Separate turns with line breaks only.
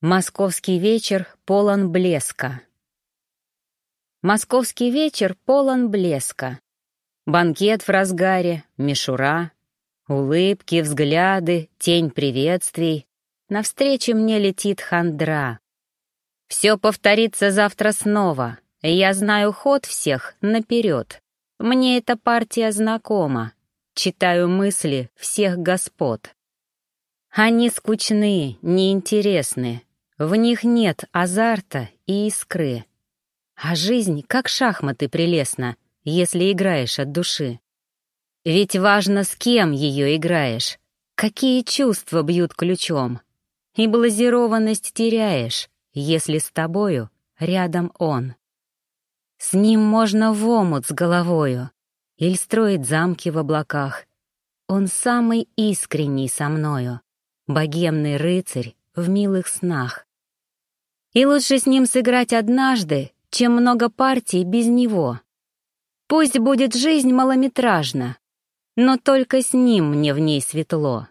Московский вечер полон блеска. Московский вечер полон блеска. Банкет в разгаре, мишура, улыбки, взгляды, тень приветствий. Навстречу мне летит хандра. Все повторится завтра снова. Я знаю ход всех наперед. Мне эта партия знакома. Читаю мысли всех господ. Они скучны, неинтересны, в них нет азарта и искры. А жизнь, как шахматы, прелестна, если играешь от души. Ведь важно, с кем ее играешь, какие чувства бьют ключом. И блазированность теряешь, если с тобою рядом он. С ним можно в омут с головою или строить замки в облаках. Он самый искренний со мною, богемный рыцарь в милых снах. И лучше с ним сыграть однажды, чем много партий без него. Пусть будет жизнь малометражна, но только с ним мне в ней светло.